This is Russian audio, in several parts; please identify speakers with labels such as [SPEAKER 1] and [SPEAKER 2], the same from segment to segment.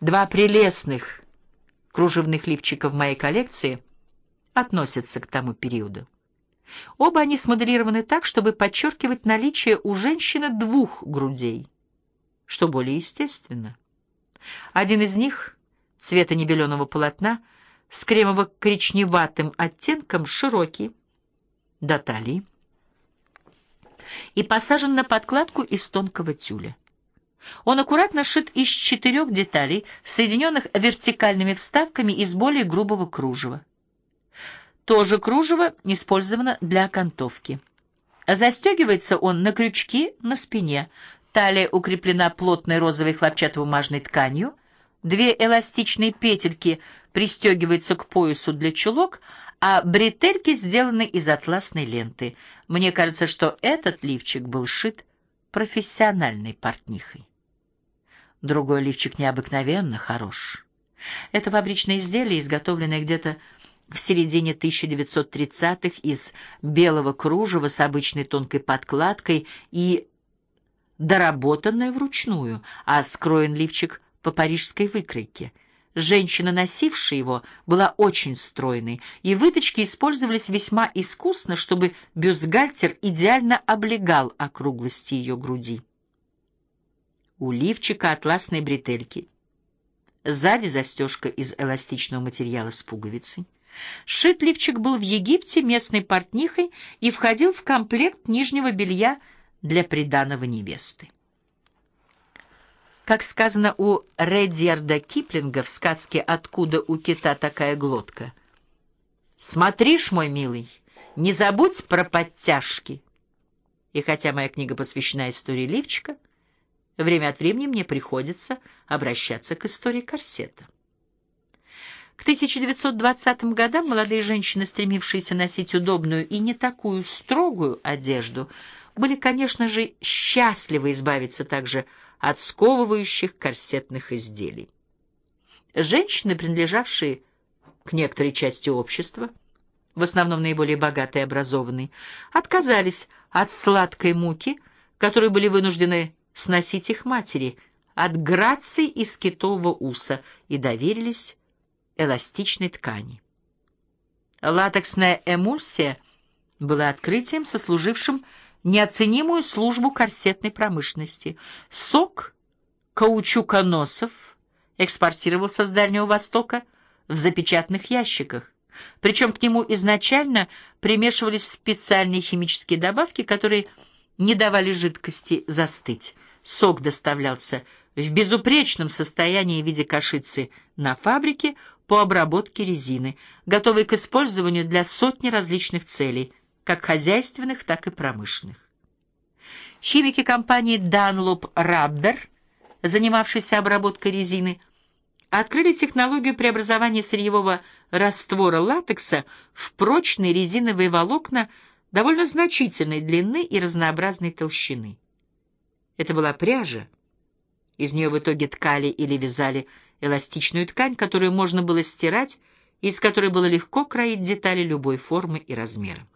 [SPEAKER 1] Два прелестных кружевных лифчика в моей коллекции относятся к тому периоду. Оба они смоделированы так, чтобы подчеркивать наличие у женщины двух грудей, что более естественно. Один из них цвета небеленого полотна с кремово-коричневатым оттенком, широкий, до талии, и посажен на подкладку из тонкого тюля. Он аккуратно шит из четырех деталей, соединенных вертикальными вставками из более грубого кружева. То же кружево использовано для окантовки. Застегивается он на крючки на спине. Талия укреплена плотной розовой хлопчатобумажной тканью. Две эластичные петельки пристегиваются к поясу для чулок, а бретельки сделаны из атласной ленты. Мне кажется, что этот лифчик был шит профессиональной портнихой. Другой лифчик необыкновенно хорош. Это фабричное изделие, изготовленное где-то в середине 1930-х из белого кружева с обычной тонкой подкладкой и доработанное вручную, а скроен лифчик по парижской выкройке. Женщина, носившая его, была очень стройной, и выточки использовались весьма искусно, чтобы бюстгальтер идеально облегал округлости ее груди. У лифчика атласные бретельки. Сзади застежка из эластичного материала с пуговицей. Шит лифчик был в Египте местной портнихой и входил в комплект нижнего белья для приданого невесты. Как сказано у Редьярда Киплинга в сказке «Откуда у кита такая глотка»: "Смотришь, мой милый, не забудь про подтяжки". И хотя моя книга посвящена истории лифчика, время от времени мне приходится обращаться к истории корсета. К 1920 годам молодые женщины, стремившиеся носить удобную и не такую строгую одежду, были, конечно же, счастливы избавиться также от сковывающих корсетных изделий. Женщины, принадлежавшие к некоторой части общества, в основном наиболее богатые и образованные, отказались от сладкой муки, которую были вынуждены сносить их матери, от грации из китового уса и доверились эластичной ткани. Латексная эмульсия была открытием, сослужившим неоценимую службу корсетной промышленности. Сок каучуконосов экспортировался с Дальнего Востока в запечатанных ящиках. Причем к нему изначально примешивались специальные химические добавки, которые не давали жидкости застыть. Сок доставлялся в безупречном состоянии в виде кашицы на фабрике по обработке резины, готовой к использованию для сотни различных целей, как хозяйственных, так и промышленных. Химики компании Dunlop Rubber, занимавшиеся обработкой резины, открыли технологию преобразования сырьевого раствора латекса в прочные резиновые волокна довольно значительной длины и разнообразной толщины. Это была пряжа. Из нее в итоге ткали или вязали эластичную ткань, которую можно было стирать, и из которой было легко кроить детали любой формы и размера.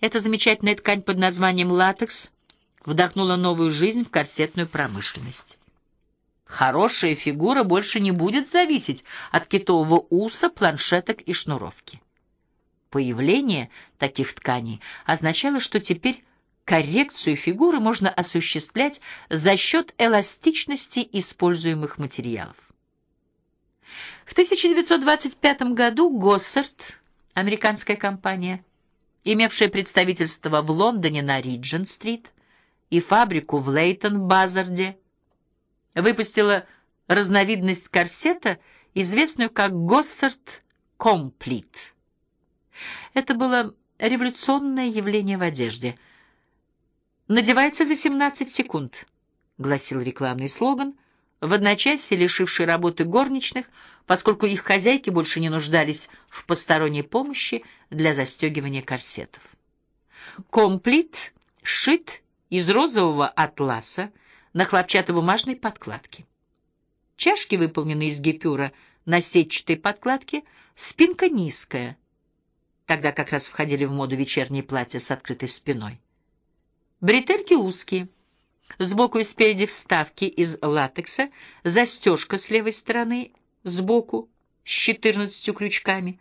[SPEAKER 1] Эта замечательная ткань под названием латекс вдохнула новую жизнь в корсетную промышленность. Хорошая фигура больше не будет зависеть от китового уса, планшеток и шнуровки. Появление таких тканей означало, что теперь коррекцию фигуры можно осуществлять за счет эластичности используемых материалов. В 1925 году Госсард, американская компания, имевшая представительство в Лондоне на Риджент-стрит и фабрику в Лейтон-Базарде, выпустила разновидность корсета, известную как Госсард Комплит. Это было революционное явление в одежде – надевается за 17 секунд, гласил рекламный слоган, в одночасье лишивший работы горничных, поскольку их хозяйки больше не нуждались в посторонней помощи для застегивания корсетов. Комплит шит из розового атласа на хлопчатобумажной подкладке. Чашки выполнены из гипюра на сетчатой подкладке, спинка низкая. Тогда как раз входили в моду вечерние платья с открытой спиной. Бретельки узкие. Сбоку и спереди вставки из латекса, застежка с левой стороны сбоку с 14 крючками.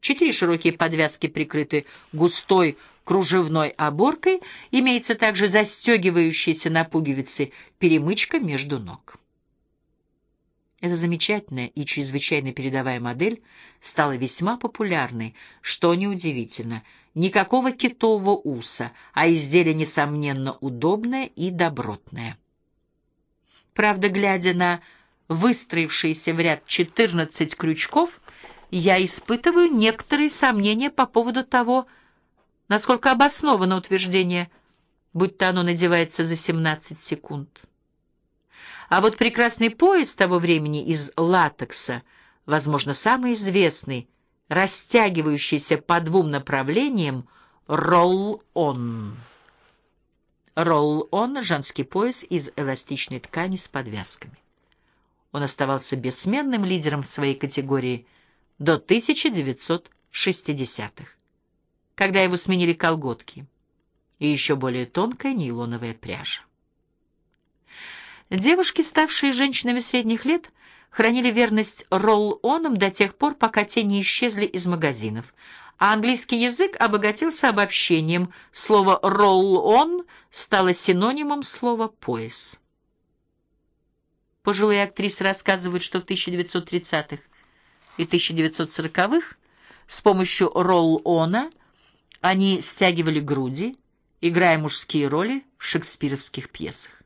[SPEAKER 1] Четыре широкие подвязки прикрыты густой кружевной оборкой, имеется также застегивающаяся на пуговицы перемычка между ног. Эта замечательная и чрезвычайно передовая модель стала весьма популярной, что неудивительно. Никакого китового уса, а изделие, несомненно, удобное и добротное. Правда, глядя на выстроившиеся в ряд 14 крючков, я испытываю некоторые сомнения по поводу того, насколько обосновано утверждение, будь то оно надевается за 17 секунд. А вот прекрасный пояс того времени из латекса, возможно, самый известный, растягивающийся по двум направлениям, ролл-он. Ролл-он — женский пояс из эластичной ткани с подвязками. Он оставался бессменным лидером в своей категории до 1960-х, когда его сменили колготки и еще более тонкая нейлоновая пряжа. Девушки, ставшие женщинами средних лет, хранили верность ролл-онам до тех пор, пока те не исчезли из магазинов. А английский язык обогатился обобщением. Слово «ролл-он» стало синонимом слова «пояс». Пожилые актрисы рассказывают, что в 1930-х и 1940-х с помощью ролл-она они стягивали груди, играя мужские роли в шекспировских пьесах.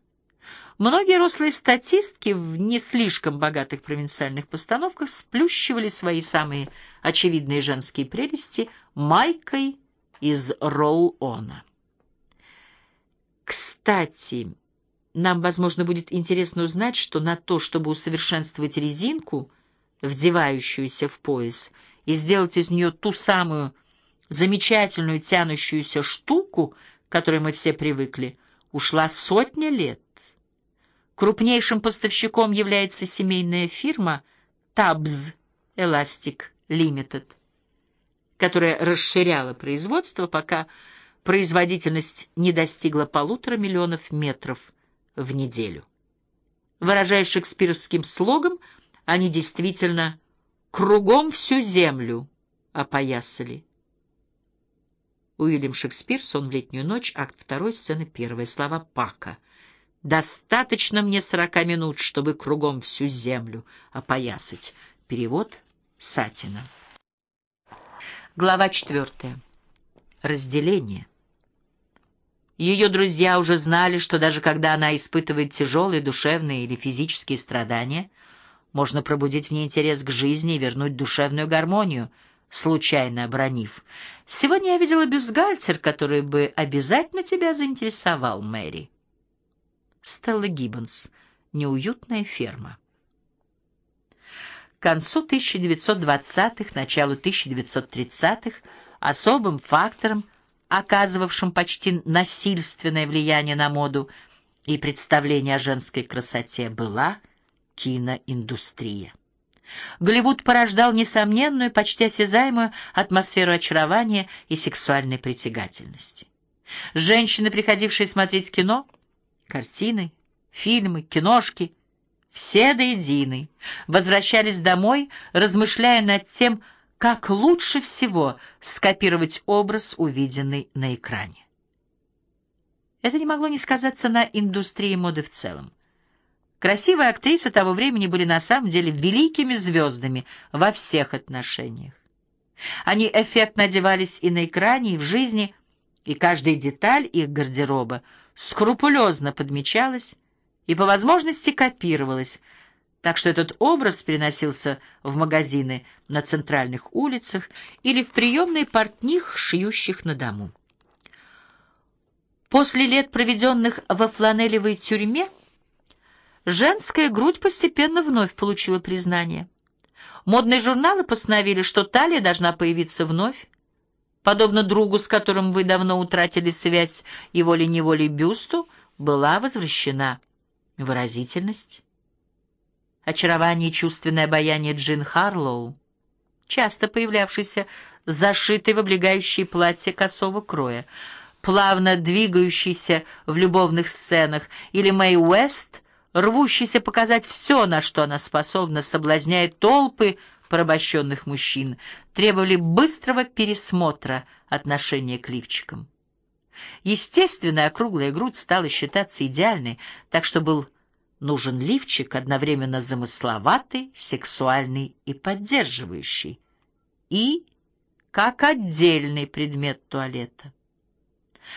[SPEAKER 1] Многие рослые статистки в не слишком богатых провинциальных постановках сплющивали свои самые очевидные женские прелести майкой из ролл-она. Кстати, нам, возможно, будет интересно узнать, что на то, чтобы усовершенствовать резинку, вдевающуюся в пояс, и сделать из нее ту самую замечательную тянущуюся штуку, к которой мы все привыкли, ушла сотня лет. Крупнейшим поставщиком является семейная фирма Tabs Elastic Limited, которая расширяла производство, пока производительность не достигла полутора миллионов метров в неделю. Выражаясь шекспировским слогом, они действительно кругом всю землю опоясали. Уильям Шекспир, «Сон в летнюю ночь», акт 2, сцена 1, слова Пака — Достаточно мне сорока минут, чтобы кругом всю землю опоясать. Перевод Сатина. Глава четвертая. Разделение. Ее друзья уже знали, что даже когда она испытывает тяжелые душевные или физические страдания, можно пробудить в ней интерес к жизни и вернуть душевную гармонию, случайно обронив. «Сегодня я видела бюстгальтер, который бы обязательно тебя заинтересовал, Мэри». Стелла Гиббонс. Неуютная ферма. К концу 1920-х, началу 1930-х особым фактором, оказывавшим почти насильственное влияние на моду и представление о женской красоте, была киноиндустрия. Голливуд порождал несомненную, почти осязаемую атмосферу очарования и сексуальной притягательности. Женщины, приходившие смотреть кино, Картины, фильмы, киношки, все до единой, возвращались домой, размышляя над тем, как лучше всего скопировать образ, увиденный на экране. Это не могло не сказаться на индустрии моды в целом. Красивые актрисы того времени были на самом деле великими звездами во всех отношениях. Они эффектно одевались и на экране, и в жизни, и каждая деталь их гардероба — скрупулезно подмечалась и по возможности копировалась, так что этот образ переносился в магазины на центральных улицах или в приемные портних, шьющих на дому. После лет, проведенных во фланелевой тюрьме, женская грудь постепенно вновь получила признание. Модные журналы постановили, что талия должна появиться вновь, подобно другу, с которым вы давно утратили связь, и волей-неволей бюсту была возвращена выразительность. Очарование и чувственное обаяние Джин Харлоу, часто появлявшейся зашитой в облегающее платье косого кроя, плавно двигающийся в любовных сценах, или Мэй Уэст, рвущийся показать все, на что она способна, соблазняя толпы порабощенных мужчин, требовали быстрого пересмотра отношения к лифчикам. Естественная округлая грудь стала считаться идеальной, так что был нужен лифчик одновременно замысловатый, сексуальный и поддерживающий, и как отдельный предмет туалета.